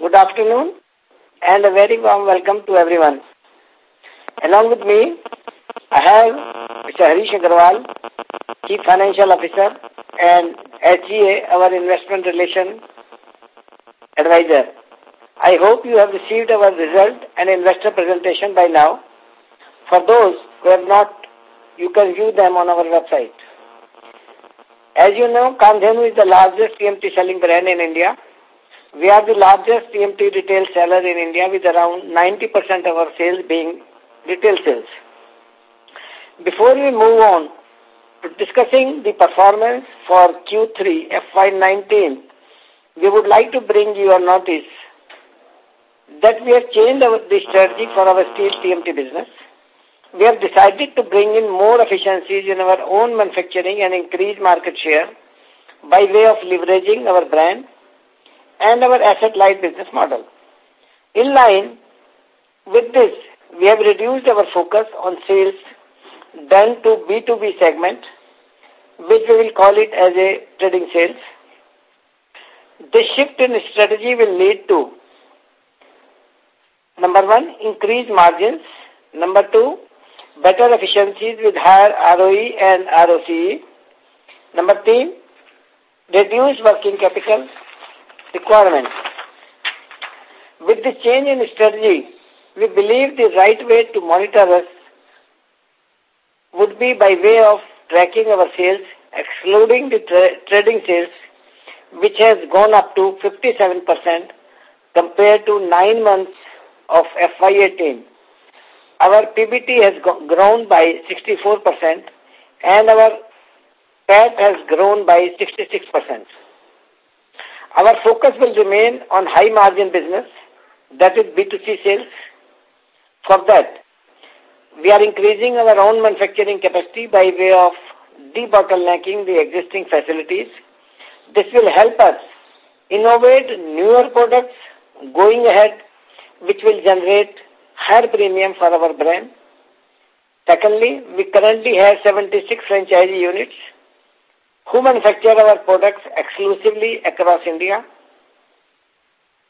Good afternoon and a very warm welcome to everyone. Along with me, I have Mr. Harish Agarwal, Chief Financial Officer and SGA, our Investment Relation Advisor. I hope you have received our result and investor presentation by now. For those who have not, you can view them on our website. As you know, Kamdhenu is the largest TMT selling brand in India. We are the largest TMT retail seller in India with around 90% of our sales being retail sales. Before we move on to discussing the performance for Q3 FY19, we would like to bring your notice that we have changed our, the strategy for our steel TMT business. We have decided to bring in more efficiencies in our own manufacturing and increase market share by way of leveraging our brand and our asset-light business model. In line with this, we have reduced our focus on sales done to B2B segment, which we will call it as a trading sales. This shift in strategy will lead to number one, increased margins, number two, better efficiencies with higher ROE and ROCE, number three, reduced working capital requirements. With the change in strategy, we believe the right way to monitor us would be by way of tracking our sales, excluding the tra trading sales, which has gone up to 57% compared to nine months of FY18. Our PBT has grown by 64% and our PAT has grown by 66%. Our focus will remain on high margin business, that is B2C sales. For that, we are increasing our own manufacturing capacity by way of debottlenecking the existing facilities. This will help us innovate newer products going ahead, which will generate higher premium for our brand. Secondly, we currently have 76 franchise units who manufacture our products exclusively across India.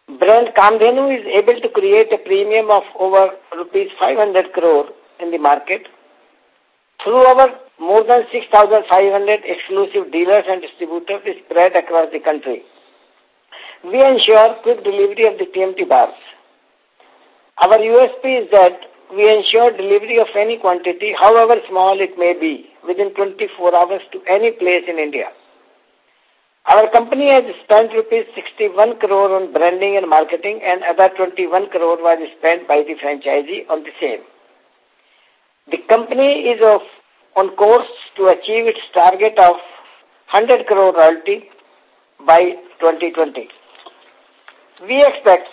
Brand Kamdhenu is able to create a premium of over rupees 500 crore in the market through our more than 6,500 exclusive dealers and distributors spread across the country. We ensure quick delivery of the TMT bars. Our USP is that we ensure delivery of any quantity, however small it may be, within 24 hours to any place in India. Our company has spent rupees 61 crore on branding and marketing and other 21 crore was spent by the franchisee on the same. The company is of, on course to achieve its target of 100 crore royalty by 2020. We expect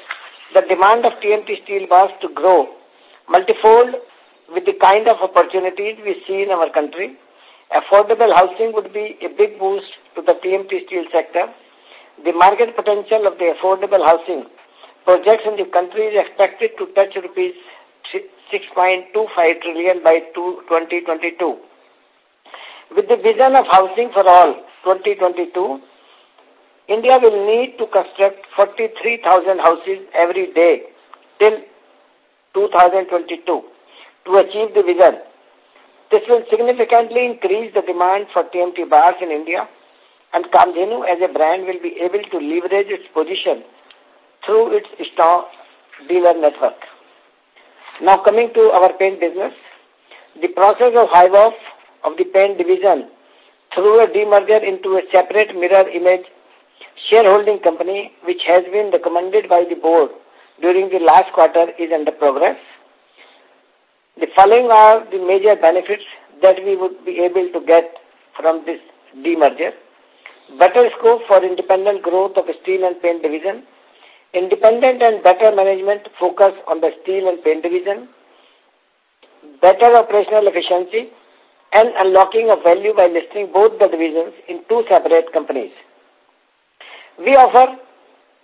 the demand of TMT steel bars to grow multifold with the kind of opportunities we see in our country. Affordable housing would be a big boost to the TMT steel sector. The market potential of the affordable housing projects in the country is expected to touch rupees 6.25 trillion by 2022. With the vision of housing for all 2022, India will need to construct 43,000 houses every day till 2022 to achieve the vision. This will significantly increase the demand for TMT bars in India and Kamdhenu as a brand will be able to leverage its position through its strong dealer network. Now coming to our paint business, the process of hive-off of the paint division through a demerger into a separate mirror image shareholding company, which has been recommended by the board during the last quarter, is under progress. The following are the major benefits that we would be able to get from this demerger. Better scope for independent growth of steel and paint division, independent and better management focus on the steel and paint division, better operational efficiency, and unlocking of value by listing both the divisions in two separate companies. We offer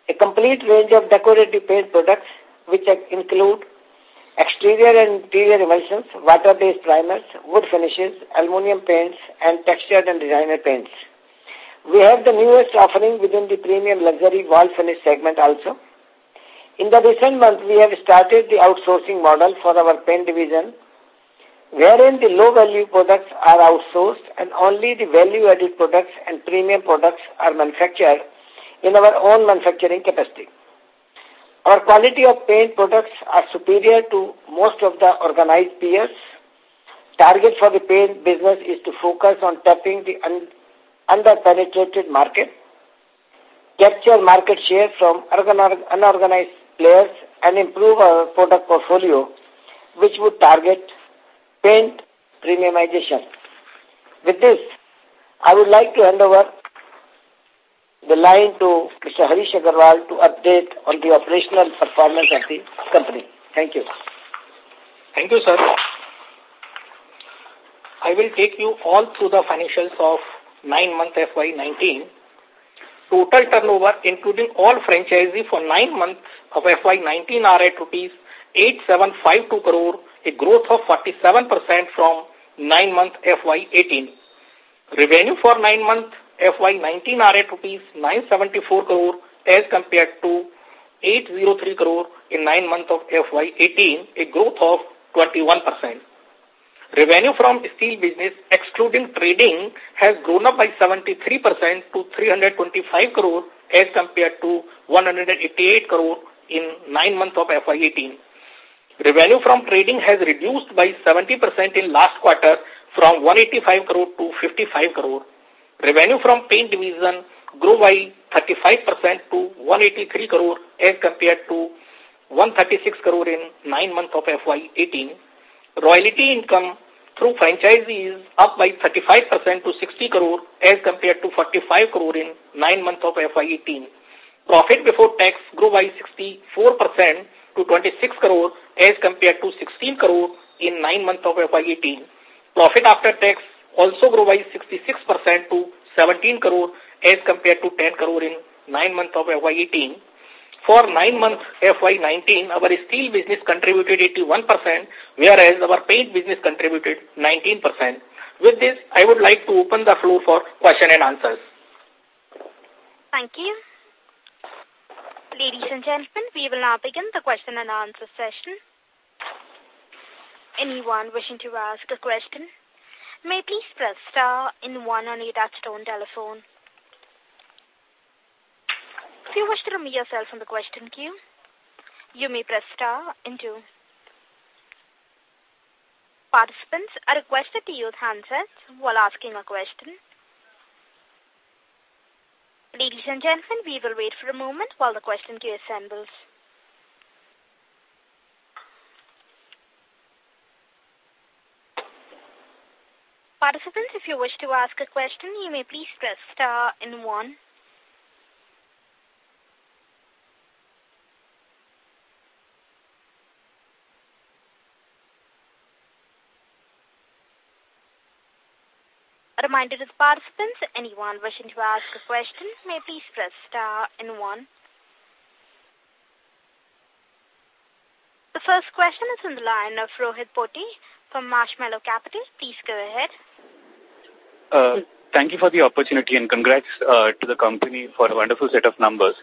a complete range of decorative paint products which include exterior and interior emulsions, water-based primers, wood finishes, aluminum paints, and textured and designer paints. We have the newest offering within the premium luxury wall finish segment also. In the recent months, we have started the outsourcing model for our paint division, wherein the low-value products are outsourced and only the value-added products and premium products are manufactured in our own manufacturing capacity. Our quality of paint products are superior to most of the organized peers. Target for the paint business is to focus on tapping the un under-penetrated market, capture market share from unorganized players and improve our product portfolio, which would target paint premiumization. With this, I would like to hand over the line to Mr. Harish Agarwal to update on the operational performance of the company. Thank you. Thank you, sir. I will take you all through the financials of 9-month FY19 Total turnover, including all franchisee for nine months of FY19 are at rupees 8752 crore, a growth of 47% from nine month FY18. Revenue for nine month FY19 are at rupees 974 crore as compared to 803 crore in nine month of FY18, a growth of 21%. Revenue from steel business, excluding trading, has grown up by 73% to 325 crore as compared to 188 crore in nine months of FY18. Revenue from trading has reduced by 70% in last quarter from 185 crore to 55 crore. Revenue from paint division grew by 35% to 183 crore as compared to 136 crore in nine months of FY18. Royalty income through franchisees up by 35% to 60 crore as compared to 45 crore in nine months of FY18. Profit before tax grew by 64% to 26 crore as compared to 16 crore in nine months of FY18. Profit after tax also grew by 66% to 17 crore as compared to 10 crore in nine months of FY18. For nine months FY19, our steel business contributed 81%, whereas our paint business contributed 19%. With this, I would like to open the floor for question and answers. Thank you. Ladies and gentlemen, we will now begin the question and answer session. Anyone wishing to ask a question may please press star in one on your touchtone telephone. If you wish to remove yourself from the question queue, you may press star and two. Participants are requested to use handsets while asking a question. Ladies and gentlemen, we will wait for a moment while the question queue assembles. Participants, if you wish to ask a question, you may please press star and one. A reminder to the participants, anyone wishing to ask a question may please press star and one. The first question is on the line of Rohit Poti from Marshmallow Capital. Please go ahead. Uh, thank you for the opportunity and congrats uh, to the company for a wonderful set of numbers.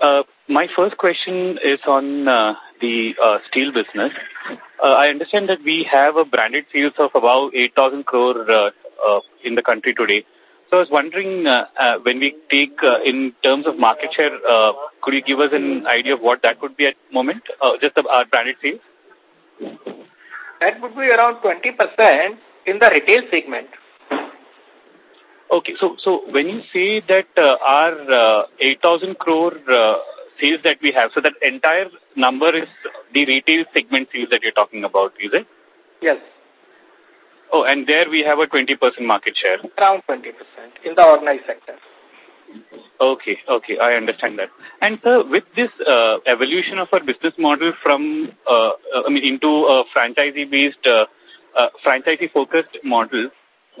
Uh, my first question is on uh, the uh, steel business. I understand that we have a branded sales of about 8,000 crore uh, uh, in the country today. So I was wondering, uh, uh, when we take in terms of market share, could you give us an idea of what that would be at moment, just the, our branded sales? That would be around 20% in the retail segment. Okay, so so when you say that uh, our uh, 8,000 crore uh, sales that we have, so that entire number is the retail segment sales that you're talking about, is it? Yes. Oh, and there we have a 20% market share. Around 20% in the organized sector. Okay, okay, I understand that. And sir, with this uh, evolution of our business model from, uh, uh I mean, into a franchisee-based, uh, uh, franchisee-focused model,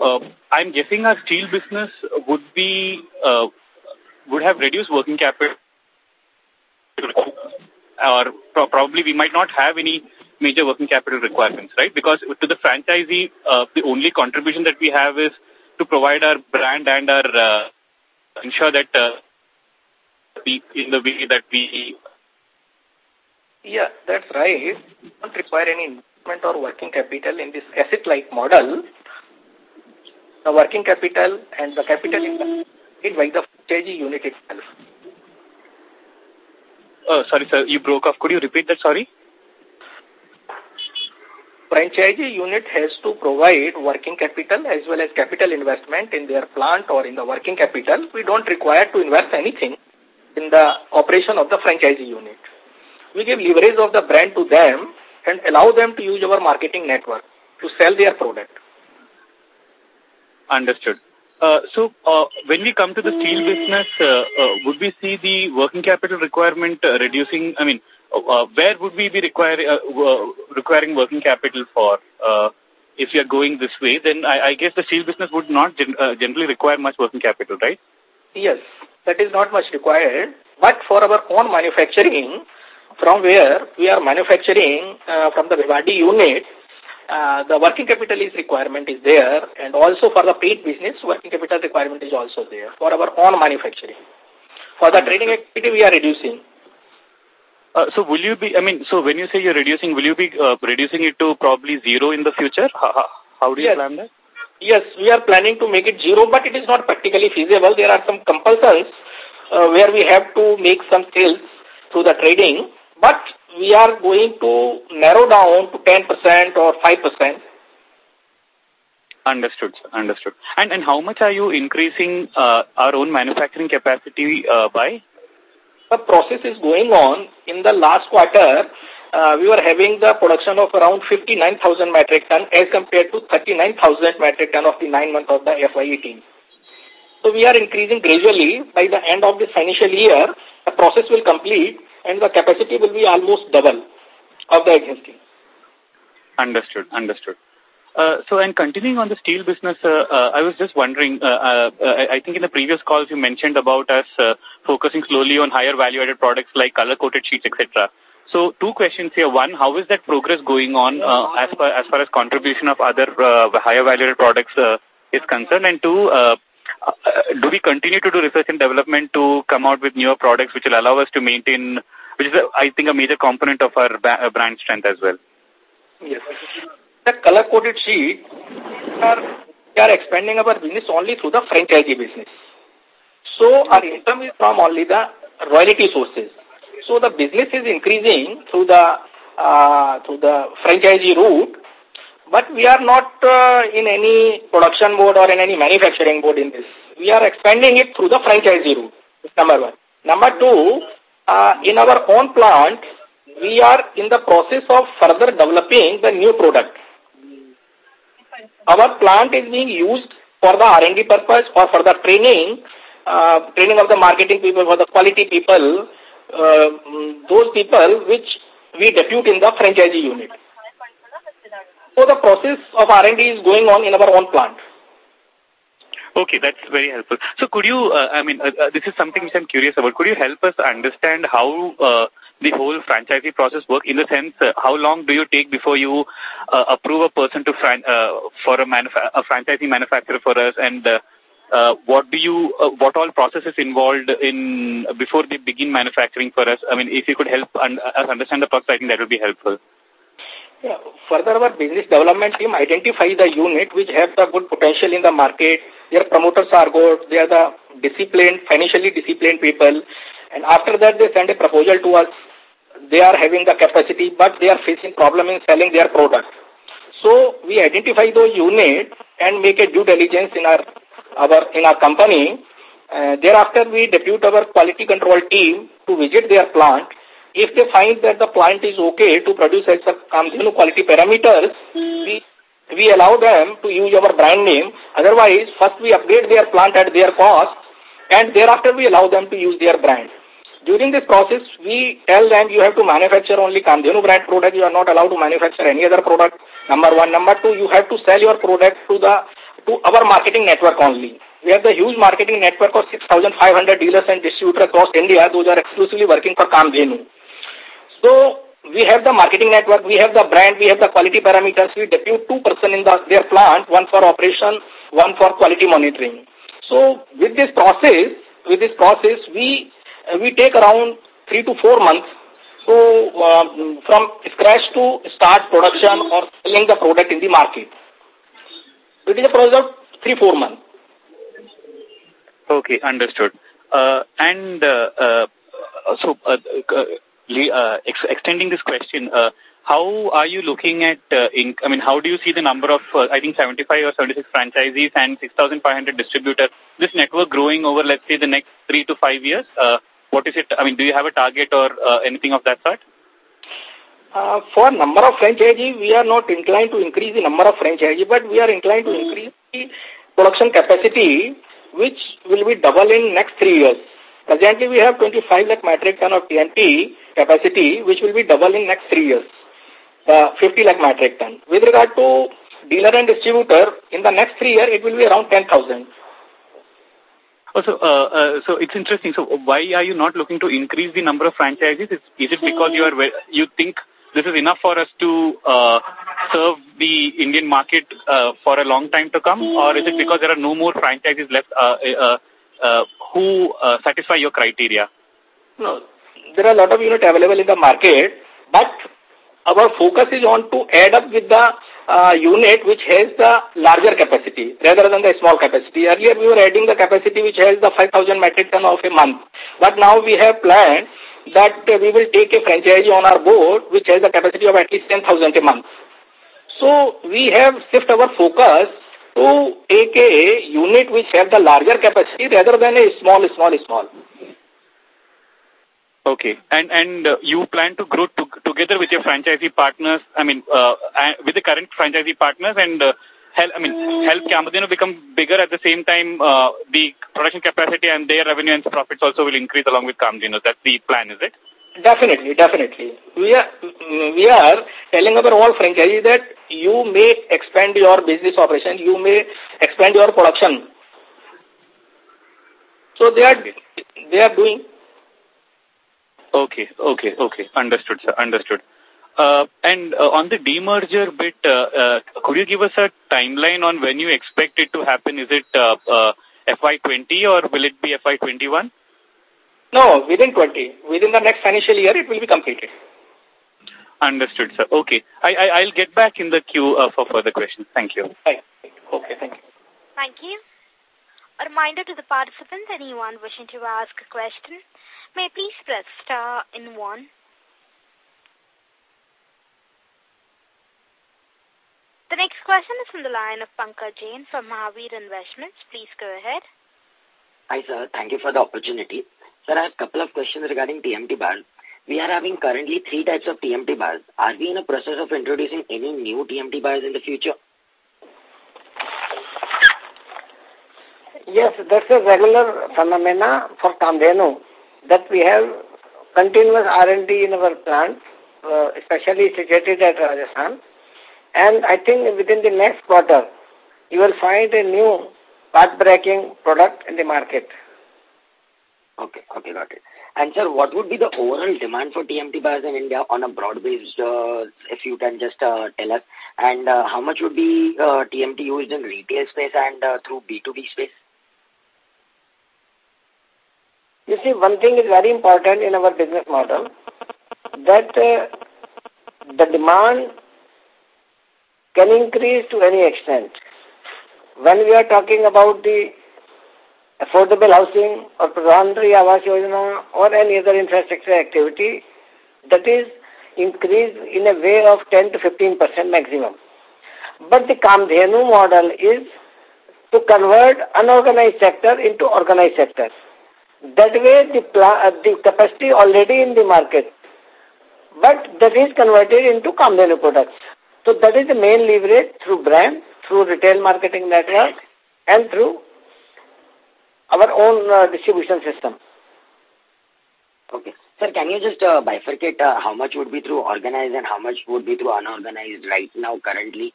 uh, I'm guessing our steel business would be, uh, would have reduced working capital, or pro probably we might not have any major working capital requirements, right? Because to the franchisee, uh, the only contribution that we have is to provide our brand and our uh, ensure that uh, we, in the way that we Yeah, that's right. We don't require any investment or working capital in this asset-like model. The working capital and the capital is by the franchisee unit itself. Uh, sorry, sir, you broke off. Could you repeat that? Sorry. Franchisee unit has to provide working capital as well as capital investment in their plant or in the working capital. We don't require to invest anything in the operation of the franchisee unit. We give leverage of the brand to them and allow them to use our marketing network to sell their product. Understood. Uh, so, uh, when we come to the steel business, uh, uh, would we see the working capital requirement uh, reducing? I mean, uh, where would we be require, requiring working capital for? If we are going this way, then I, I guess the steel business would not gen generally require much working capital, right? Yes, that is not much required. But for our own manufacturing, from where we are manufacturing from the Bhiwadi unit, uh, the working capital is requirement is there and also for the paint business, working capital requirement is also there for our own manufacturing. For the trading activity, we are reducing. Uh, so will you be, I mean, so when you say you're reducing, will you be uh, reducing it to probably zero in the future? How, how do you yes. plan that? Yes, we are planning to make it zero, but it is not practically feasible. There are some compulsions uh, where we have to make some sales through the trading, but we are going to narrow down to 10% or 5%. Understood, sir. Understood. And, and how much are you increasing uh, our own manufacturing capacity uh, by? The process is going on. In the last quarter, uh, we were having the production of around 59,000 metric ton as compared to 39,000 metric ton of the nine months of the FY18. So we are increasing gradually. By the end of this financial year, the process will complete and the capacity will be almost double of the existing. Understood, understood. Uh, so, and continuing on the steel business, uh, uh, I was just wondering, uh, uh, uh, I think in the previous calls you mentioned about us focusing slowly on higher value-added products like color-coated sheets, etc. So, two questions here. One, how is that progress going on as, far, as far as contribution of other higher value-added products is concerned? And two, do we continue to do research and development to come out with newer products which will allow us to maintain, which is, I think, a major component of our uh, brand strength as well? Yes. The color-coded sheet, are, we are expanding our business only through the franchisee business. So our income is from only the royalty sources. So the business is increasing through the uh, through the franchisee route but we are not uh, in any production mode or in any manufacturing mode in this. We are expanding it through the franchisee route, number one. Number two, uh, in our own plant, we are in the process of further developing the new product. Our plant is being used for the R&D purpose or for the training, uh, training of the marketing people, for the quality people, uh, those people which we depute in the franchisee unit. So the process of R&D is going on in our own plant. Okay, that's very helpful. So could you, uh, I mean, uh, uh, this is something which I'm curious about. Could you help us understand how uh, the whole franchisee process works in the sense, uh, how long do you take before you uh, approve a person to fran for a, a franchisee manufacturer for us and what do you, what all processes involved in before they begin manufacturing for us? I mean, if you could help un us understand the process, I think that would be helpful. Yeah. Further, our business development team identify the unit which have the good potential in the market. Their promoters are good. They are the disciplined, financially disciplined people. And after that, they send a proposal to us. They are having the capacity, but they are facing problem in selling their product. So we identify those units and make a due diligence in our, our in our company. Uh, thereafter, we depute our quality control team to visit their plant if they find that the plant is okay to produce at Kamdhenu quality parameters, hmm. we, we allow them to use our brand name. Otherwise, first we upgrade their plant at their cost and thereafter we allow them to use their brand. During this process, we tell them you have to manufacture only Kamdhenu brand product. You are not allowed to manufacture any other product. Number one. Number two, you have to sell your product to the to our marketing network only. We have the huge marketing network of 6,500 dealers and distributors across India. Those are exclusively working for Kamdhenu. So we have the marketing network, we have the brand, we have the quality parameters. We depute two person in the, their plant, one for operation, one for quality monitoring. So with this process, with this process, we uh, we take around three to four months to um, from scratch to start production or selling the product in the market. It is a process of three, four months. Okay, understood. Uh, and uh, uh, so, uh, uh, ex extending this question, uh, how are you looking at, uh, in, I mean, how do you see the number of, uh, I think 75 or 76 franchisees and 6,500 distributors, this network growing over, let's say, the next three to five years? Uh, what is it, I mean, do you have a target or uh, anything of that sort? Uh, for number of franchisees, we are not inclined to increase the number of franchisees, but we are inclined to increase the production capacity, which will be double in next three years. Presently, we have 25 lakh metric ton of TMT capacity, which will be double in next three years uh, 50 lakh metric ton. With regard to dealer and distributor, in the next three years, it will be around 10,000. Also, uh, uh, so it's interesting. So why are you not looking to increase the number of franchises? Is, is it because you are you think this is enough for us to uh, serve the Indian market uh, for a long time to come, or is it because there are no more franchises left uh, uh, uh, who uh, satisfy your criteria? No, there are a lot of units available in the market, but our focus is on to add up with the uh, unit which has the larger capacity rather than the small capacity. Earlier we were adding the capacity which has the 5,000 metric ton of a month. But now we have planned that we will take a franchise on our board which has the capacity of at least 10,000 a month. So we have shift our focus to take a unit which has the larger capacity rather than a small, small, small. Okay. And and uh, you plan to grow to, together with your franchisee partners, I mean, uh, with the current franchisee partners and uh, help, I mean, help Kamdhenu become bigger at the same time, uh, the production capacity and their revenue and profits also will increase along with Kamdhenu. That's the plan, is it? Definitely, definitely. We are, we are telling our all franchisees that you may expand your business operation, you may expand your production. So they are, they are doing Okay, okay, okay. Understood, sir. Understood. Uh, and uh, on the demerger bit, uh, uh, could you give us a timeline on when you expect it to happen? Is it uh, uh, FY20 or will it be FY21? No, within 20. Within the next financial year, it will be completed. Understood, sir. Okay. I, I, I'll get back in the queue uh, for further questions. Thank you. Okay, thank you. Thank you. A reminder to the participants, anyone wishing to ask a question, may please press star in one. The next question is from the line of Pankaj Jain from Mahavir Investments. Please go ahead. Hi, sir. Thank you for the opportunity. Sir, I have a couple of questions regarding TMT bars. We are having currently three types of TMT bars. Are we in a process of introducing any new TMT bars in the future? Yes, that's a regular phenomena for Kamdhenu that we have continuous R&D in our plant, uh, especially situated at Rajasthan. And I think within the next quarter, you will find a new path-breaking product in the market. Okay, okay, got it. And sir, what would be the overall demand for TMT bars in India on a broad base, uh, if you can just uh, tell us? And uh, how much would be uh, TMT used in retail space and uh, through B2B space? You see, one thing is very important in our business model, that uh, the demand can increase to any extent. When we are talking about the affordable housing or Pradhan Mantri Awas Yojana or any other infrastructure activity, that is increased in a way of 10 to 15 percent maximum. But the Kamdhenu model is to convert unorganized sector into organized sector. That way, the, uh, the capacity already in the market, but that is converted into Kamdhenu products. So that is the main leverage through brand, through retail marketing network, and through our own uh, distribution system. Okay. Sir, can you just uh, bifurcate uh, how much would be through organized and how much would be through unorganized right now currently?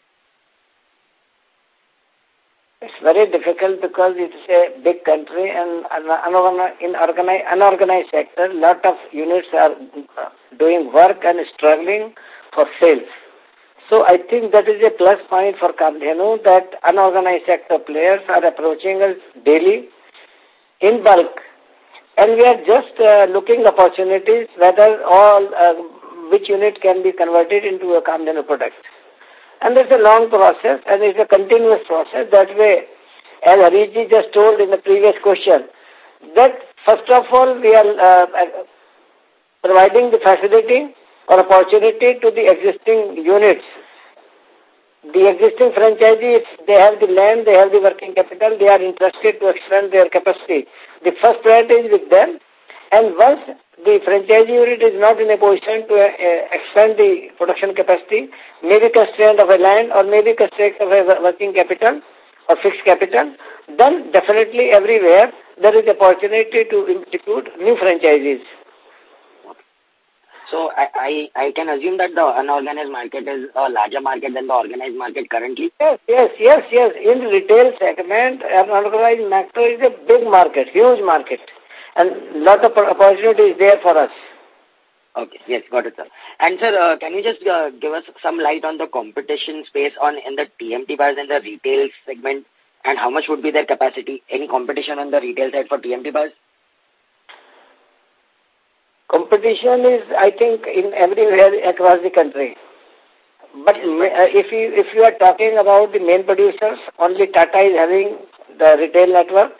It's very difficult because it's a big country and in organized, unorganized sector, lot of units are doing work and struggling for sales. So I think that is a plus point for Kamdhenu that unorganized sector players are approaching us daily in bulk And we are just uh, looking opportunities whether all, uh, which unit can be converted into a Kamdhenu product. And it's a long process and it's a continuous process. That way, as Harishji just told in the previous question, that first of all we are uh, providing the facility or opportunity to the existing units. The existing franchisees, they have the land, they have the working capital, they are interested to expand their capacity. The first priority is with them. And once the franchisee unit is not in a position to uh, expand the production capacity, maybe constraint of a land or maybe constraint of a working capital or fixed capital, then definitely everywhere there is opportunity to institute new franchises. So I, I, I can assume that the unorganized market is a larger market than the organized market currently? Yes, yes, yes, yes. In the retail segment, unorganized market is a big market, huge market. And lot of opportunity is there for us. Okay, yes, got it, sir. And sir, uh, can you just uh, give us some light on the competition space on in the TMT bars and the retail segment and how much would be their capacity? Any competition on the retail side for TMT bars? Competition is, I think, in everywhere across the country. But uh, if you if you are talking about the main producers, only Tata is having the retail network.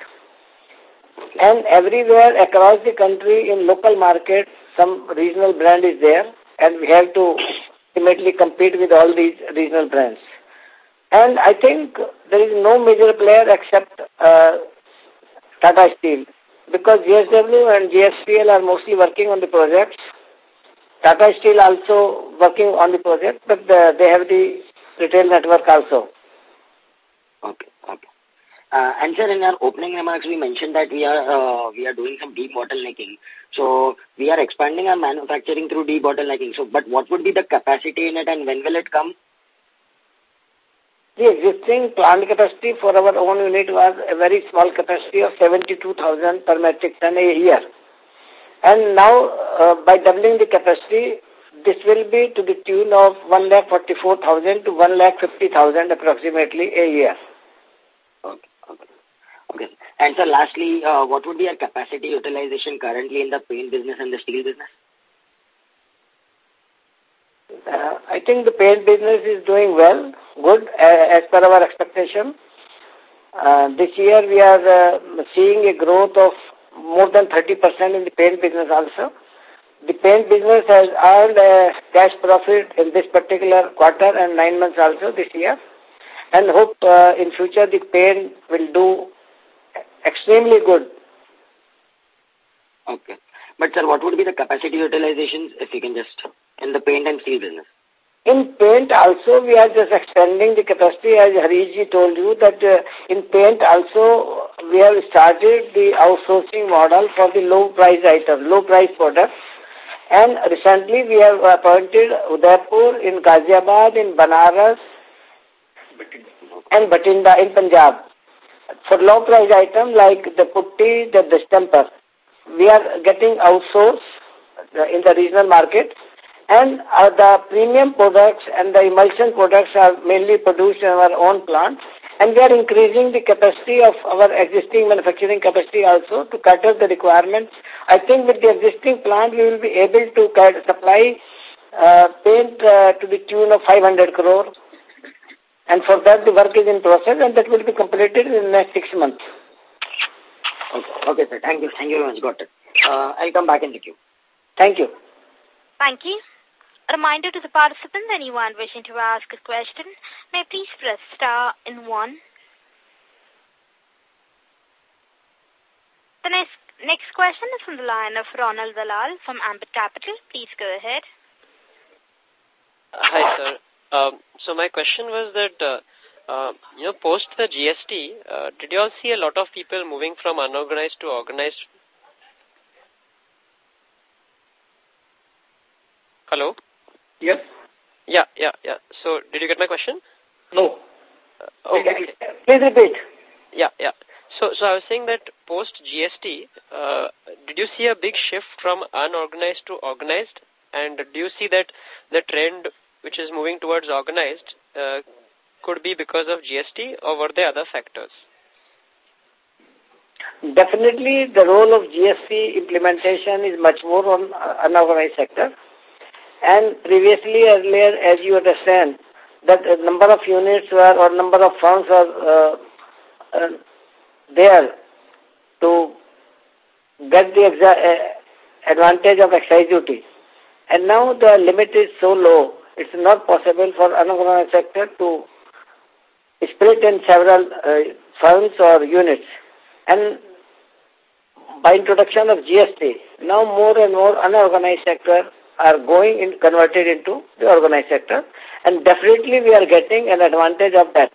And everywhere across the country in local market, some regional brand is there. And we have to ultimately compete with all these regional brands. And I think there is no major player except uh, Tata Steel because JSW and JSPL are mostly working on the projects. Tata Steel also working on the project, but the, they have the retail network also. Okay. Uh, and sir, in our opening remarks, we mentioned that we are uh, we are doing some deep debottlenecking. So we are expanding our manufacturing through deep debottlenecking. So, but what would be the capacity in it, and when will it come? The existing plant capacity for our own unit was a very small capacity of 72,000 per metric ton a year. And now, uh, by doubling the capacity, this will be to the tune of 1,44,000 to 1,50,000 approximately a year. Okay, okay. And so lastly, uh, what would be your capacity utilization currently in the paint business and the steel business? Uh, I think the paint business is doing well, good, as per our expectation. Uh, this year we are seeing a growth of more than 30% in the paint business also. The paint business has earned a cash profit in this particular quarter and nine months also this year. And hope in future the paint will do extremely good. Okay. But sir, what would be the capacity utilizations if you can just in the paint and steel business? In paint also, we are just expanding the capacity, as Harishji told you, that uh, in paint also, we have started the outsourcing model for the low price items, low price products. And recently, we have appointed Udaipur in Ghaziabad, in Banaras, and Bathinda in Punjab. For low price items like the putty, the distemper, we are getting outsourced uh, in the regional market and uh, the premium products and the emulsion products are mainly produced in our own plant. And we are increasing the capacity of our existing manufacturing capacity also to cater the requirements. I think with the existing plant, we will be able to supply uh, paint to the tune of 500 crore. And for that, the work is in process and that will be completed in the next six months. Okay, okay sir. Thank you. Thank you very much. Got it. Uh, I'll come back in the queue. Thank you. Thank you. A reminder to the participants, anyone wishing to ask a question, may please press star in one. The next, next question is from the line of Ronald Dalal from Ambit Capital. Please go ahead. Uh, hi, sir. Um, so my question was that, uh, uh, you know, post the GST, uh, did you all see a lot of people moving from unorganized to organized? Hello? Yes. Yeah, yeah, yeah. So, did you get my question? No. Uh, okay. Please repeat. Yeah, yeah. So, so I was saying that post GST, uh, did you see a big shift from unorganized to organized? And do you see that the trend which is moving towards organized uh, could be because of GST or were there other factors? Definitely, the role of GST implementation is much more on unorganized sector. And previously, earlier, as you understand, that a number of units were, or number of firms were uh, uh, there to get the uh, advantage of excise duty. And now the limit is so low, it's not possible for unorganized sector to split in several uh, firms or units. And by introduction of GST, now more and more unorganized sector are going in, converted into the organized sector. And definitely we are getting an advantage of that.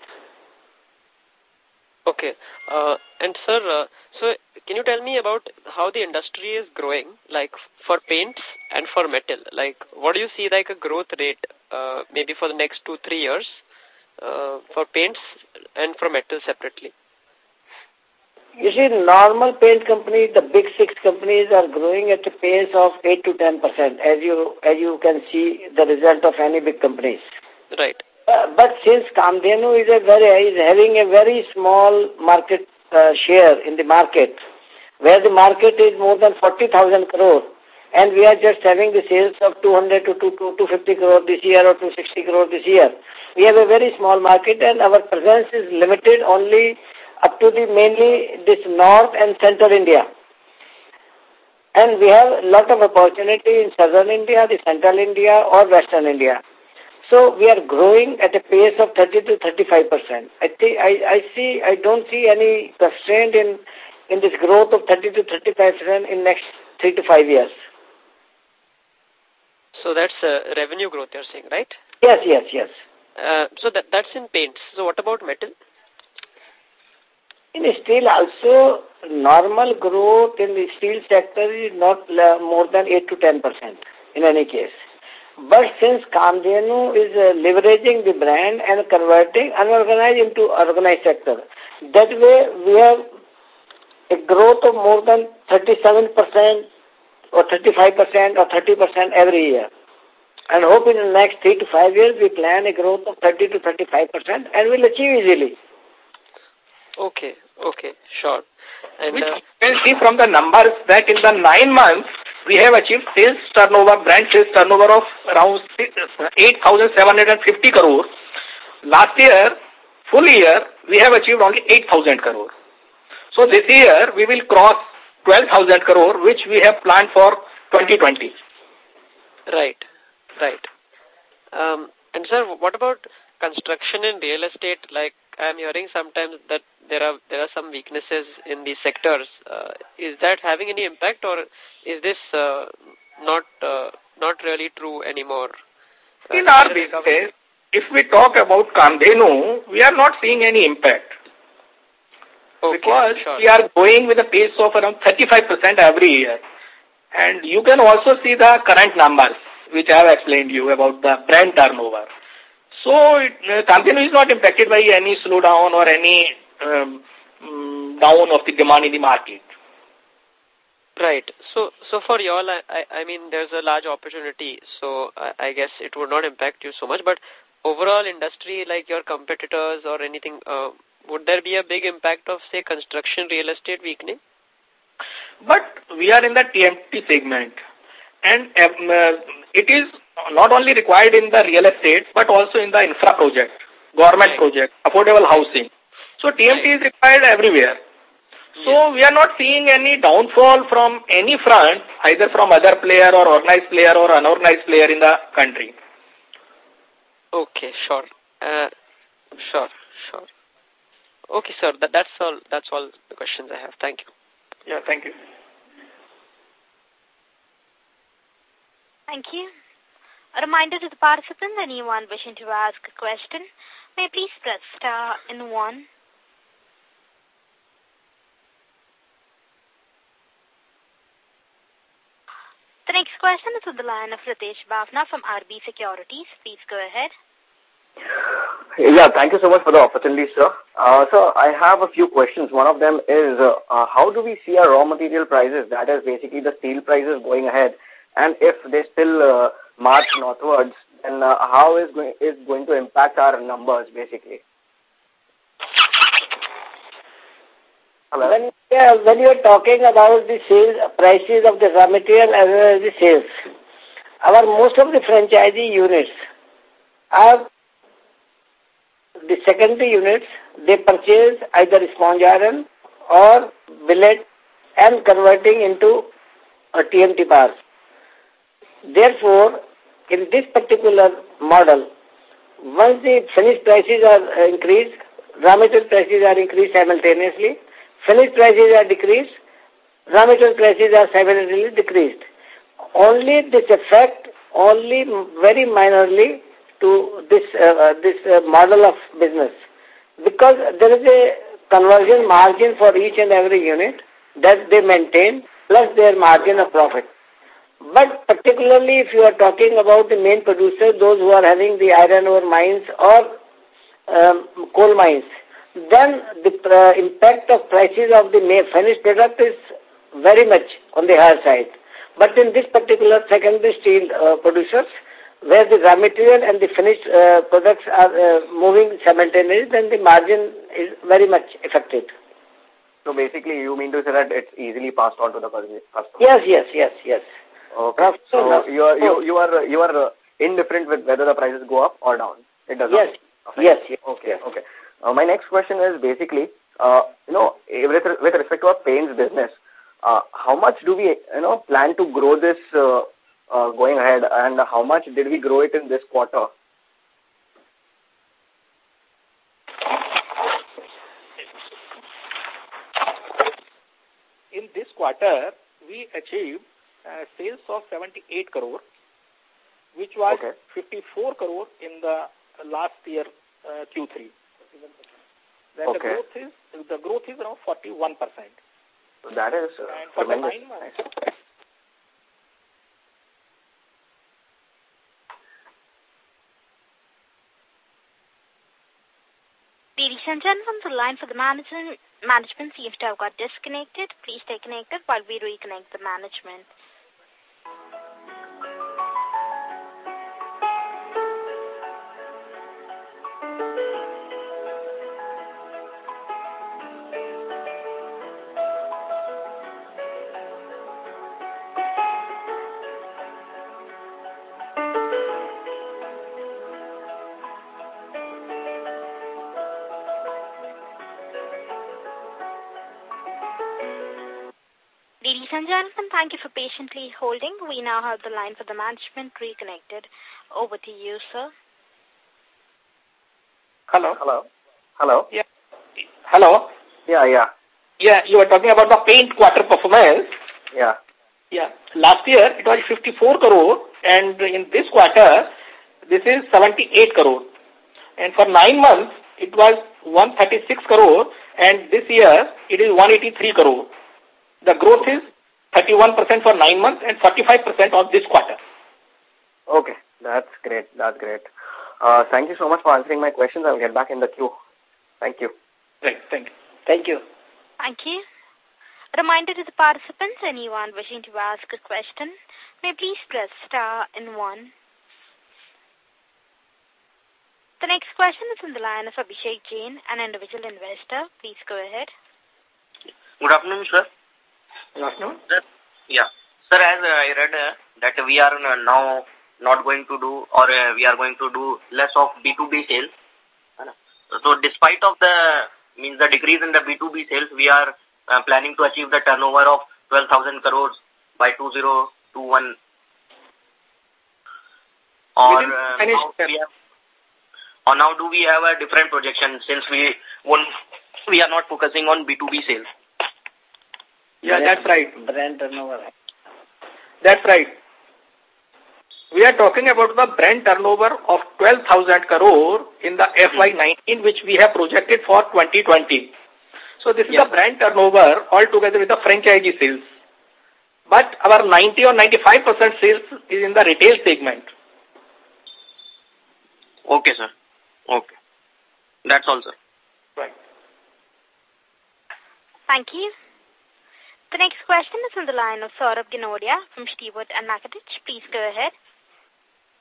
Okay. Uh, and sir, uh, so can you tell me about how the industry is growing, like for paints and for metal? Like, what do you see like a growth rate, uh, maybe for the next two, three years, uh, for paints and for metal separately? You see, normal paint companies, the big six companies are growing at a pace of 8 to 10 percent, as you, as you can see the result of any big companies. Right. Uh, but since Kamdhenu is a very is having a very small market uh, share in the market, where the market is more than 40,000 crore, and we are just having the sales of 200 to 250 crore this year or 260 crore this year. We have a very small market and our presence is limited only up to the mainly this north and central India. And we have a lot of opportunity in southern India, the central India or western India. So we are growing at a pace of 30 to 35 percent. I think I, see I don't see any constraint in in this growth of 30 to 35 percent in next three to five years. So that's uh, revenue growth you're saying, right? Yes, yes, yes. Uh, so that that's in paints. So what about metal? In steel also, normal growth in the steel sector is not uh, more than 8 to 10 percent in any case. But since Kamdhenu is uh, leveraging the brand and converting unorganized into organized sector, that way we have a growth of more than 37% or 35% or 30% every year. And hope in the next three to five years we plan a growth of 30 to 35% and we'll achieve easily. Okay, okay, sure. And, Which uh, you can see from the numbers that in the nine months, we have achieved sales turnover, brand sales turnover of around 8,750 crore. Last year, full year, we have achieved only 8,000 crore. So this year, we will cross 12,000 crore, which we have planned for 2020. Right, right. Um, and sir, what about construction and real estate? Like I'm hearing sometimes that there are there are some weaknesses in these sectors. Uh, is that having any impact, or is this uh, not uh, not really true anymore? Uh, In our business, if we talk about Kamdhenu, we are not seeing any impact. Okay, because sure. we are going with a pace of around 35% every year. And you can also see the current numbers, which I have explained you about the brand turnover. So, it, uh, Kamdhenu is not impacted by any slowdown or any um, um, down of the demand in the market. Right. So, so for you all, I, I, I mean, there's a large opportunity. So, I, I guess it would not impact you so much. But overall industry, like your competitors or anything, uh, would there be a big impact of, say, construction, real estate weakening? But we are in the TMT segment. And um, uh, it is not only required in the real estate, but also in the infra project, government project, affordable housing. So TMT is required everywhere. So we are not seeing any downfall from any front, either from other player or organized player or unorganized player in the country. Okay, sure. Uh, sure, sure. Okay, sir. That, that's all. That's all the questions I have. Thank you. Yeah, thank you. Thank you. A reminder to the participants, anyone wishing to ask a question, may please press star and one. The next question is on the line of Ritesh Bhavna from RB Securities. Please go ahead. Yeah, thank you so much for the opportunity, sir. Uh, so I have a few questions. One of them is, uh, uh, how do we see our raw material prices, that is basically the steel prices going ahead, and if they still uh, march northwards, then uh, how is going, is going to impact our numbers, basically? Hello? When, yeah, when you are talking about the sales prices of the raw material as well as the sales, our most of the franchisee units are the secondary units, they purchase either sponge iron or billet and converting into a TMT bars. Therefore, in this particular model, once the finished prices are increased, raw material prices are increased simultaneously, finished prices are decreased, raw material prices are simultaneously decreased. Only this effect, only very minorly to this, uh, this uh, model of business. Because there is a conversion margin for each and every unit that they maintain plus their margin of profit. But particularly if you are talking about the main producers, those who are having the iron ore mines or um, coal mines, then the uh, impact of prices of the finished product is very much on the higher side. But in this particular secondary steel uh, producers, where the raw material and the finished uh, products are uh, moving simultaneously, then the margin is very much affected. So basically, you mean to say that it's easily passed on to the customer? Yes, yes, yes, yes. Okay. So you are you you are you are uh, indifferent with whether the prices go up or down. It does yes. not. Yes. Yes. Okay. Yes. Okay. Uh, my next question is basically, uh, you know, with, with respect to our paints business, uh, how much do we, you know, plan to grow this uh, uh, going ahead, and how much did we grow it in this quarter? In this quarter, we achieved uh, sales of 78 crore, which was okay. 54 crore in the last year uh, Q3. Then okay. the growth is the growth is around 41 percent. That is uh, and for tremendous. the nine months. Ladies and gentlemen, the line for the management, management seems to have got disconnected. Please stay connected while we reconnect the management. And gentlemen, thank you for patiently holding. We now have the line for the management reconnected. Over to you, sir. Hello. Hello. Hello. Yeah. Hello. Yeah, yeah. Yeah, you were talking about the paint quarter performance. Yeah. Yeah. Last year, it was 54 crore, and in this quarter, this is 78 crore. And for nine months, it was 136 crore, and this year, it is 183 crore. The growth is 31% for nine months and 45% of this quarter. Okay, that's great. That's great. Uh, thank you so much for answering my questions. I'll get back in the queue. Thank you. Right, thank you. Thank you. Thank you. Reminder to the participants, anyone wishing to ask a question, may please press star and one. The next question is on the line of Abhishek Jain, an individual investor. Please go ahead. Good afternoon, sir. Good afternoon. Sir, yeah. Sir, as uh, I read uh, that we are uh, now not going to do or uh, we are going to do less of B2B sales. So despite of the means the decrease in the B2B sales, we are uh, planning to achieve the turnover of 12,000 crores by 2021. Or, uh, now we have, or now do we have a different projection since we won't, we are not focusing on B2B sales? Yeah, that's right. Brand turnover. That's right. We are talking about the brand turnover of 12,000 crore in the hmm. FY19, which we have projected for 2020. So this is the brand turnover altogether with the franchisee sales. But our 90 or 95% sales is in the retail segment. Okay, sir. Okay. That's all, sir. Right. Thank you. The next question is on the line of Saurabh Ginodia from Stewart and Mackertich. Please go ahead.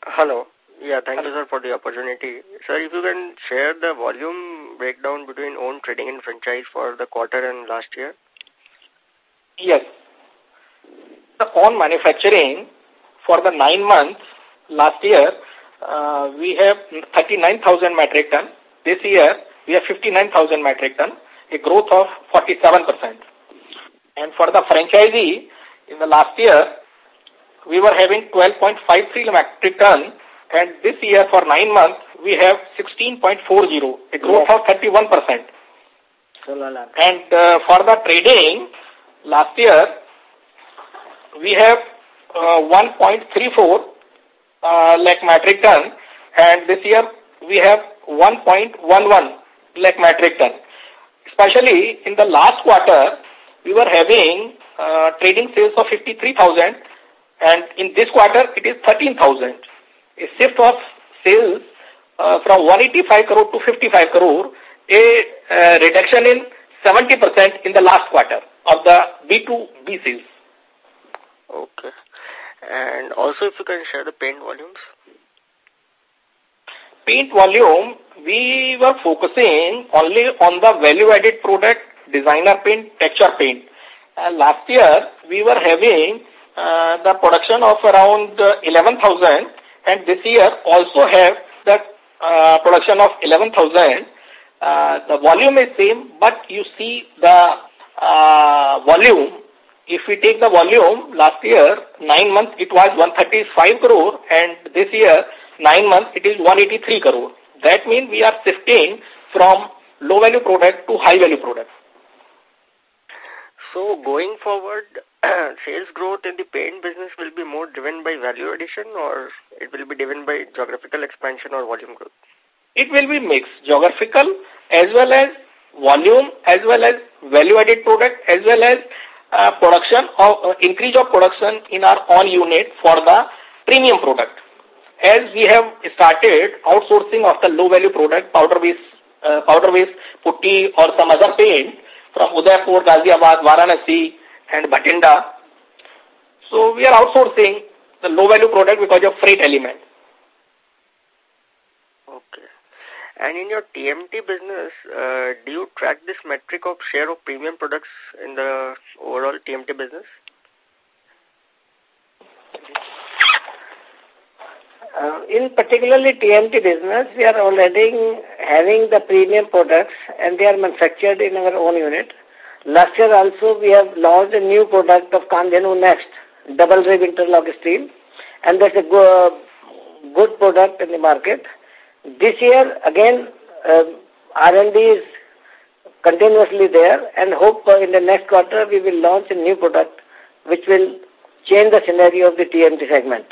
Hello. Yeah, thank you, sir, for the opportunity. Sir, if you can share the volume breakdown between own trading and franchise for the quarter and last year. Yes. The own manufacturing for the nine months last year, uh, we have 39,000 metric ton. This year, we have 59,000 metric ton, a growth of 47%. And for the franchisee, in the last year, we were having 12.53 metric ton, and this year for nine months, we have 16.40, a growth of 31%. And uh, for the trading, last year, we have uh, 1.34 uh, lakh metric ton, and this year we have 1.11 lakh metric ton. Especially in the last quarter, we were having uh, trading sales of 53,000 and in this quarter it is 13,000. A shift of sales uh, from 185 crore to 55 crore, a uh, reduction in 70% in the last quarter of the B2B sales. Okay. And also if you can share the paint volumes. Paint volume, we were focusing only on the value-added product, designer paint, texture paint. Uh, last year, we were having uh, the production of around uh, 11,000 and this year also have the uh, production of 11,000. Uh, the volume is same, but you see the uh, volume. If we take the volume, last year, nine months, it was 135 crore and this year, nine months, it is 183 crore. That means we are shifting from low value product to high value product. So going forward, sales growth in the paint business will be more driven by value addition or it will be driven by geographical expansion or volume growth? It will be mixed, geographical as well as volume as well as value-added product as well as uh, production or uh, increase of production in our own unit for the premium product. As we have started outsourcing of the low-value product, powder-based uh, powder-based putty or some other paint, from Udaipur, Ghaziabad, Varanasi, and Bathinda. So we are outsourcing the low-value product because of freight element. Okay. And in your TMT business, uh, do you track this metric of share of premium products in the overall TMT business? Uh, in particularly TMT business, we are already having the premium products and they are manufactured in our own unit. Last year also we have launched a new product of Kamdhenu Next, double rib interlock steel and that's a go good product in the market. This year again uh, R&D is continuously there and hope uh, in the next quarter we will launch a new product which will change the scenario of the TMT segment.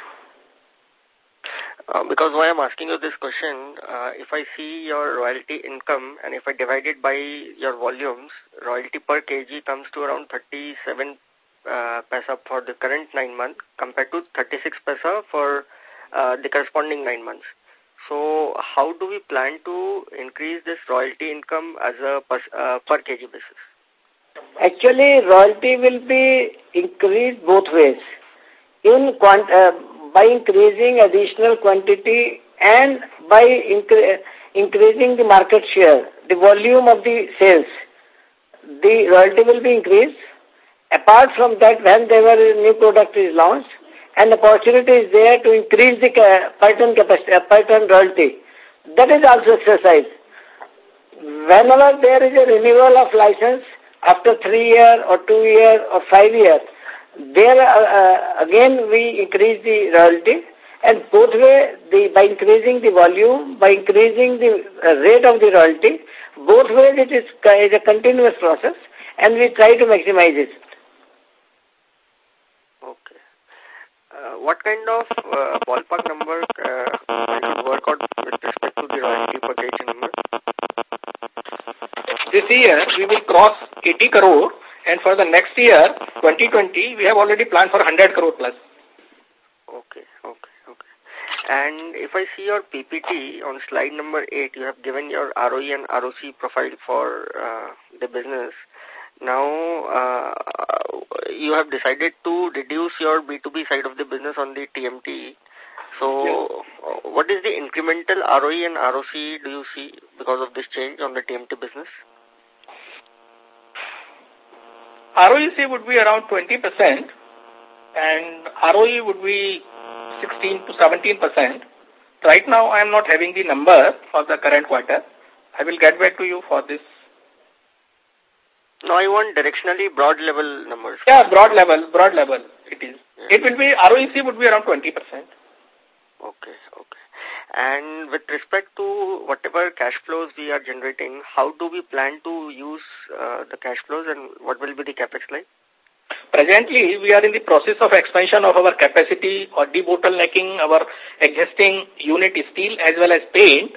Uh, because why I'm asking you this question, uh, if I see your royalty income and if I divide it by your volumes, royalty per kg comes to around 37 uh, for the current nine months compared to 36 paisa for uh, the corresponding nine months. So how do we plan to increase this royalty income as a per, per kg basis? Actually, royalty will be increased both ways. In quant by increasing additional quantity and by incre increasing the market share, the volume of the sales, the royalty will be increased. Apart from that, whenever a new product is launched, an opportunity is there to increase the ton capacity, uh, per ton royalty. That is also exercise. Whenever there is a renewal of license after three years or two years or five years, there uh, uh, again we increase the royalty and both way the by increasing the volume by increasing the uh, rate of the royalty both ways it is, is a continuous process and we try to maximize it. Okay. Uh, what kind of uh, ballpark number uh, work out with respect to the royalty per kg number this year we will cross 80 crore and for the next year, 2020, we have already planned for 100 crore plus. Okay, okay, okay. And if I see your PPT on slide number 8, you have given your ROE and ROC profile for uh, the business. Now, uh, you have decided to reduce your B2B side of the business on the TMT So, uh, what is the incremental ROE and ROC do you see because of this change on the TMT business? ROEC would be around 20% and ROE would be 16 to 17%. Right now, I am not having the number for the current quarter. I will get back to you for this. No, I want directionally broad level numbers. Yeah, broad level, broad level it is. Yeah. It will be, ROEC would be around 20%. Okay, okay. And with respect to whatever cash flows we are generating, how do we plan to use uh, the cash flows and what will be the capex like? Presently, we are in the process of expansion of our capacity or debottlenecking our existing unit steel as well as paint.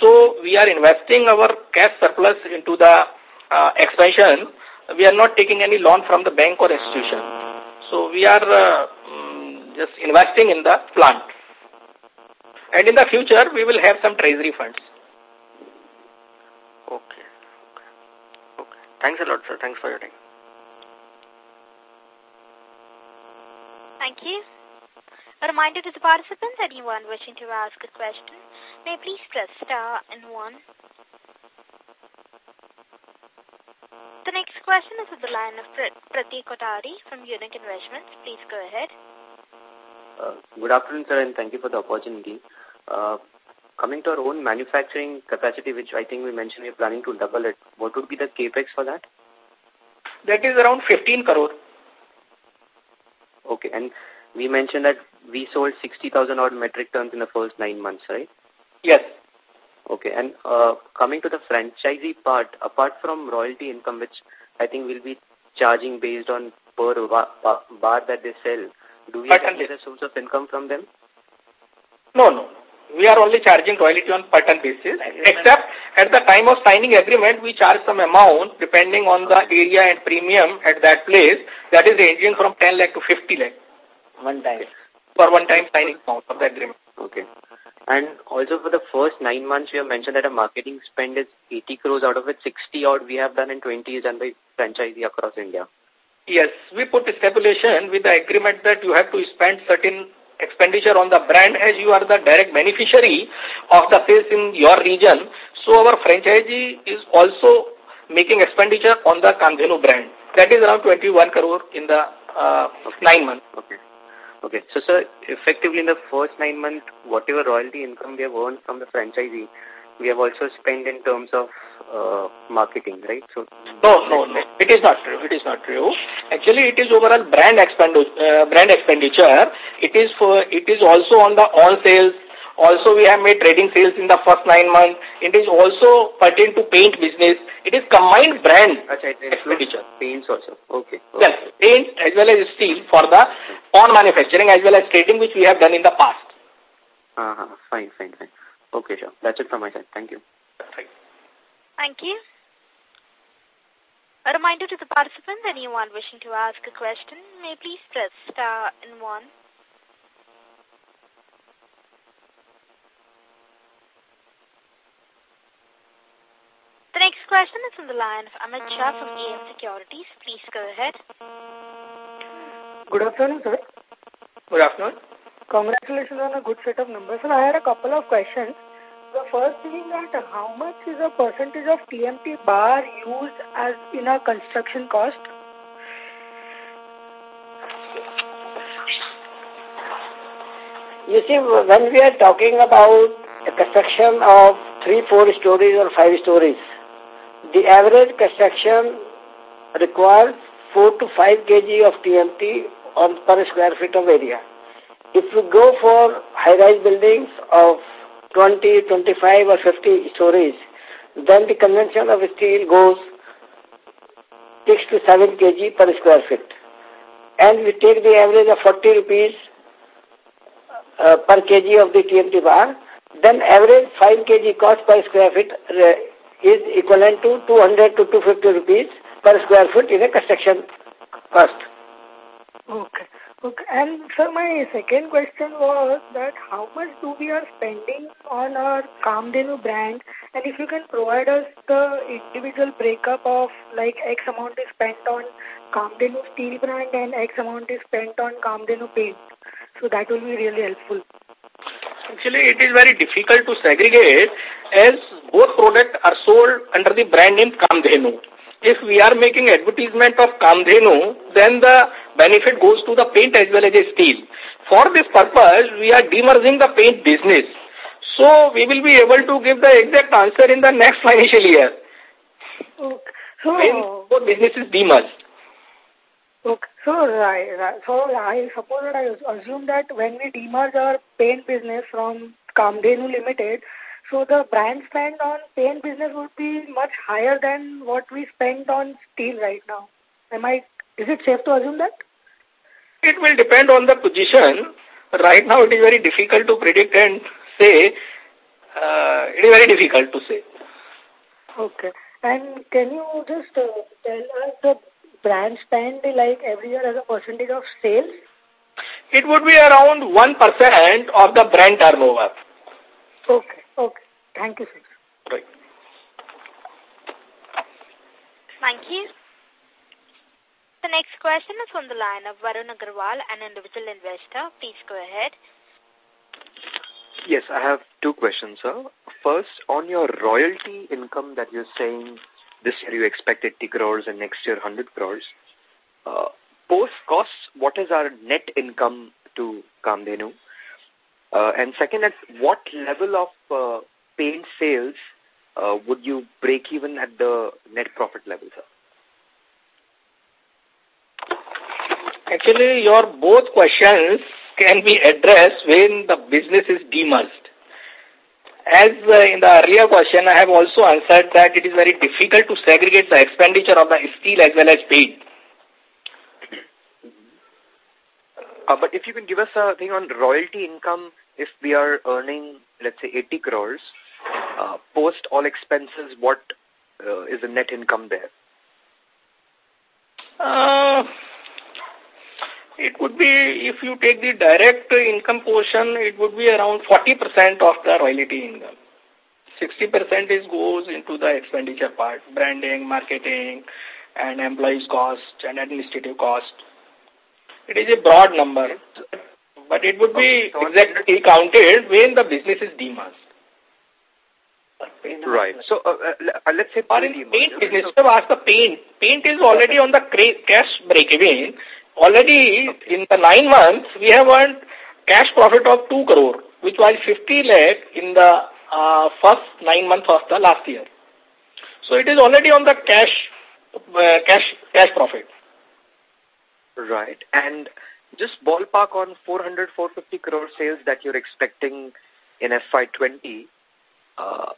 So, we are investing our cash surplus into the uh, expansion. We are not taking any loan from the bank or institution. So, we are uh, mm, just investing in the plant. And in the future, we will have some treasury funds. Okay. Okay. okay. Thanks a lot, sir. Thanks for your time. Thank you. A reminder to the participants, anyone wishing to ask a question, may please press star and one. The next question is with the line of Pratik Kotari from Unique Investments. Please go ahead. Uh, good afternoon, sir, and thank you for the opportunity. Uh, coming to our own manufacturing capacity, which I think we mentioned we're planning to double it, what would be the capex for that? That is around 15 crore. Okay, and we mentioned that we sold 60,000 odd metric tons in the first nine months, right? Yes. Okay, and uh, coming to the franchisee part, apart from royalty income, which I think we'll be charging based on per bar, bar that they sell, do we have any source of income from them? No, no. We are only charging royalty on per ton basis, except at the time of signing agreement, we charge some amount depending on the area and premium at that place. That is ranging from 10 lakh to 50 lakh. One time. For one time signing amount of the agreement. Okay. And also for the first nine months, we have mentioned that a marketing spend is 80 crores, out of it, 60 odd we have done and 20 is done by franchisee across India. Yes, we put a stipulation with the agreement that you have to spend certain expenditure on the brand as you are the direct beneficiary of the sales in your region. So our franchisee is also making expenditure on the Kamdhenu brand. That is around 21 crore in the uh, nine months. Okay. Okay. So, sir, effectively in the first nine months, whatever royalty income we have earned from the franchisee, we have also spent in terms of uh, marketing, right? So no, no, no. It is not true. It is not true. Actually, it is overall brand expenditure. Uh, brand expenditure. It is for. It is also on the on sales. Also, we have made trading sales in the first nine months. It is also pertain to paint business. It is combined brand Achha, it expenditure. Paints also. Okay. okay. Yes, paint as well as steel for the on manufacturing as well as trading, which we have done in the past. Uh -huh. Fine, fine, fine. Okay, sure. That's it from my side. Thank you. Thank you. A reminder to the participants, anyone wishing to ask a question, may please press star and one. The next question is from the line of Amit Shah from AM Securities. Please go ahead. Good afternoon, sir. Good afternoon. Congratulations on a good set of numbers. And I had a couple of questions. The first being that how much is a percentage of TMT bar used as in a construction cost? You see, when we are talking about a construction of three, four stories or five stories, the average construction requires 4 to 5 kg of TMT on per square feet of area. If we go for high-rise buildings of 20, 25 or 50 stories, then the consumption of steel goes 6 to 7 kg per square feet. And we take the average of 40 rupees uh, per kg of the TMT bar, then average 5 kg cost per square feet uh, is equivalent to 200 to 250 rupees per square foot in a construction cost. Okay. Okay. And sir, my second question was that how much do we are spending on our Kamdhenu brand and if you can provide us the individual breakup of like X amount is spent on Kamdhenu steel brand and X amount is spent on Kamdhenu paint. So that will be really helpful. Actually, it is very difficult to segregate as both products are sold under the brand name Kamdhenu. If we are making advertisement of Kamdhenu, then the benefit goes to the paint as well as a steel. For this purpose, we are demerging the paint business. So, we will be able to give the exact answer in the next financial year. Okay. So, when both businesses demerged. Okay. So, right, right. So, I suppose that I assume that when we demerge our paint business from Kamdhenu Limited, so the brand spend on paint business would be much higher than what we spend on steel right now. Am I, is it safe to assume that? It will depend on the position. Right now it is very difficult to predict and say. Uh, it is very difficult to say. Okay. And can you just uh, tell us the brand spend like every year as a percentage of sales? It would be around 1% of the brand turnover. Okay, okay. Thank you, sir. Right. Thank you. The next question is from the line of Varun Agarwal, an individual investor. Please go ahead. Yes, I have two questions, sir. First, on your royalty income that you're saying this year you expect 80 crores and next year 100 crores. Uh, post costs, what is our net income to Kamdhenu? Uh, and second, at what level of uh, paint sales uh, would you break even at the net profit level, sir? Actually, your both questions can be addressed when the business is demerged. As uh, in the earlier question, I have also answered that it is very difficult to segregate the expenditure of the steel as well as paint. Uh, but if you can give us a thing on royalty income, if we are earning, let's say, 80 crores, uh, post all expenses, what uh, is the net income there? Uh, it would be, if you take the direct income portion, it would be around 40% of the royalty income. 60% is goes into the expenditure part, branding, marketing, and employees cost and administrative cost. It is a broad number, but it would be exactly counted when the business is demerged. Right. So, uh, uh, let's say... Or in paint business, so, ask the paint. Paint is already on the cash break-even Already in the nine months, we have earned cash profit of 2 crore, which was 50 lakh in the uh, first nine months of the last year. So it is already on the cash, uh, cash, cash profit. Right. And just ballpark on 400, 450 crore sales that you're expecting in FY20 uh,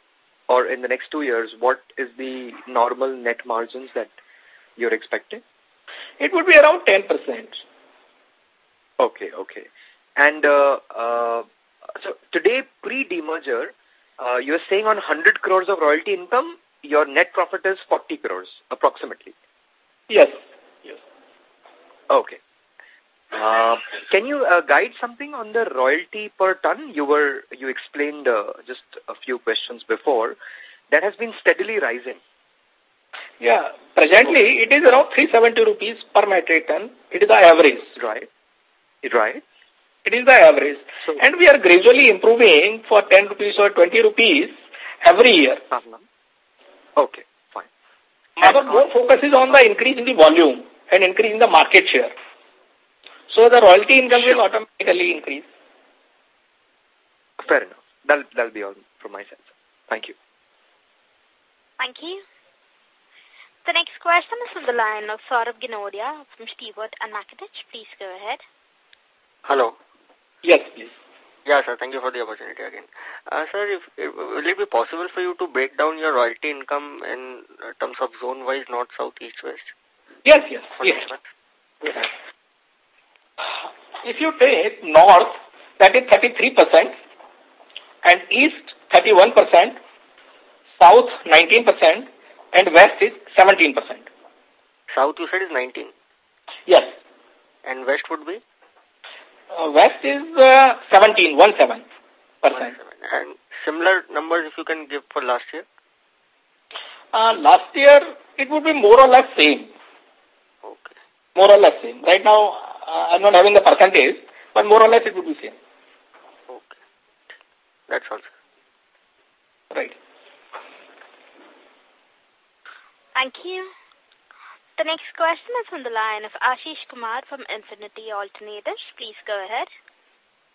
or in the next two years, what is the normal net margins that you're expecting? It would be around 10%. Okay, okay. And uh, uh, so today, pre-demerger, uh, you're saying on 100 crores of royalty income, your net profit is 40 crores, approximately. Yes. Yes. Okay. Uh, can you uh, guide something on the royalty per ton? You were you explained uh, just a few questions before. That has been steadily rising. Yeah, presently it is around 370 rupees per metric ton. It is the average. Right. Right. It is the average. So, and we are gradually improving for 10 rupees or 20 rupees every year. Uh. Okay, fine. Our more focus is on the increase in the volume and increase in the market share. So the royalty income sure. will automatically increase. Fair enough. That'll, that'll be all from my side. Thank you. Thank you. The next question is from the line of Saurabh Ginodia from Stewart and Mackertich. Please go ahead. Hello. Yes, please. Yeah, sir. Thank you for the opportunity again. Uh, sir, if, if, will it be possible for you to break down your royalty income in terms of zone-wise, north, south, east, west? Yes, yes, yes. yes. If you take north, that is 33%, and east, 31%, south, 19%, and west is 17%. South you said is 19? Yes. And west would be? Uh, west is uh, 17, 1 7 percent. And similar numbers if you can give for last year? Uh, last year it would be more or less same. Okay. More or less same. Right now uh, I'm not having the percentage, but more or less it would be same. Okay. That's all, Right. Thank you. The next question is from the line of Ashish Kumar from Infinity Alternatives. Please go ahead.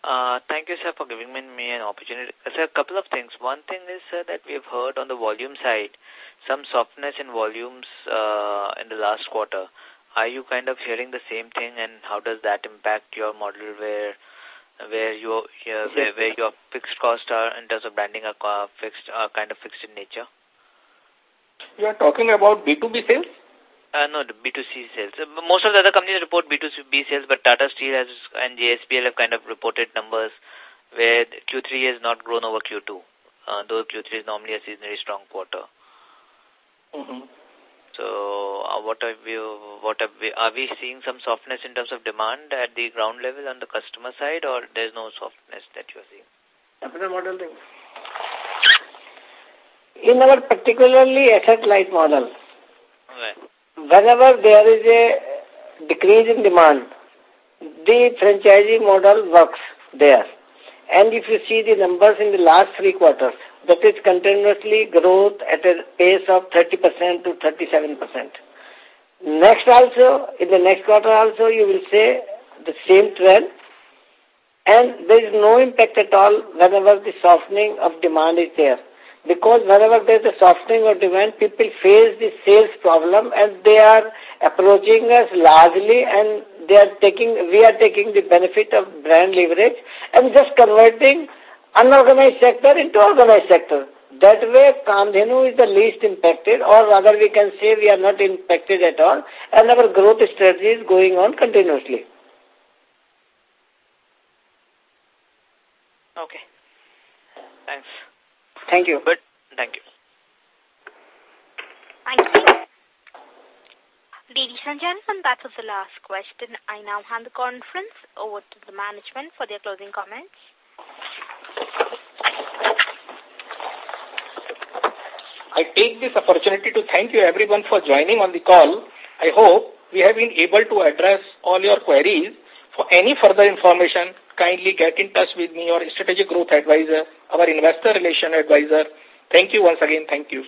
Uh, thank you, sir, for giving me an opportunity. Sir, a couple of things. One thing is, sir, that we've heard on the volume side, some softness in volumes uh, in the last quarter. Are you kind of hearing the same thing, and how does that impact your model where where your where, where your fixed costs are in terms of branding are fixed are kind of fixed in nature? You are talking about B2B sales? Uh, no, the B2C sales. Uh, most of the other companies report B2B sales, but Tata Steel has and JSPL have kind of reported numbers where Q3 has not grown over Q2, uh, though Q3 is normally a seasonally strong quarter. Mm -hmm. So, uh, what are we, what are we, are we seeing some softness in terms of demand at the ground level on the customer side, or there's no softness that you're seeing? In our particularly asset-light model, right whenever there is a decrease in demand, the franchisee model works there. And if you see the numbers in the last three quarters, that is continuously growth at a pace of 30% to 37%. Next also, in the next quarter also, you will say the same trend. And there is no impact at all whenever the softening of demand is there because whenever there is a softening of demand, people face the sales problem and they are approaching us largely and they are taking, we are taking the benefit of brand leverage and just converting unorganized sector into organized sector. That way, Kamdhenu is the least impacted, or rather we can say we are not impacted at all, and our growth strategy is going on continuously. Okay. Thanks. Thank you. But thank you. Thank you. Ladies and gentlemen, that was the last question. I now hand the conference over to the management for their closing comments. I take this opportunity to thank you everyone for joining on the call. I hope we have been able to address all your queries. For any further information, kindly get in touch with me or strategic growth advisor, our investor relation advisor. Thank you once again. Thank you.